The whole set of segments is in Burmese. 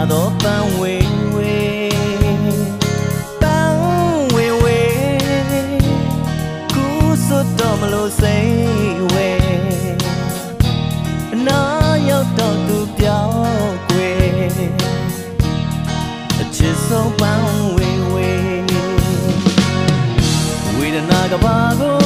လာတော့ပန်းဝေဝေပန်းဝေဝေကူစွတ်တော့မလို့စိတ်ဝေအနာရောက်တော့သူပြောင်းကွယ်အချစ်ဆုံးပန်းဝေဝေဝေဒနာကဘာကိုမဖေးခေါ်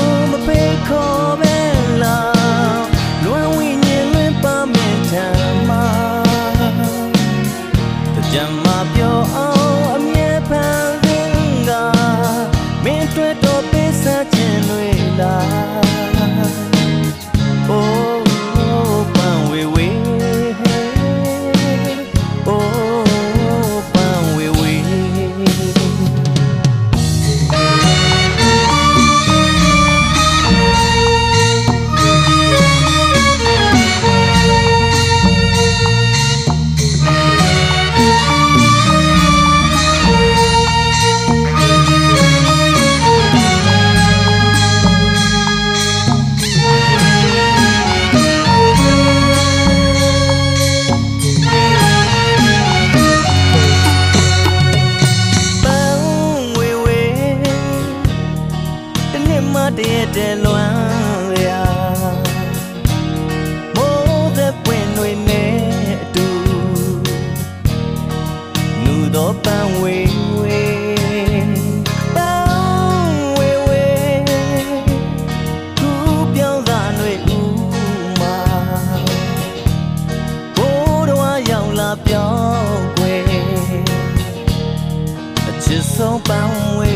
Câu.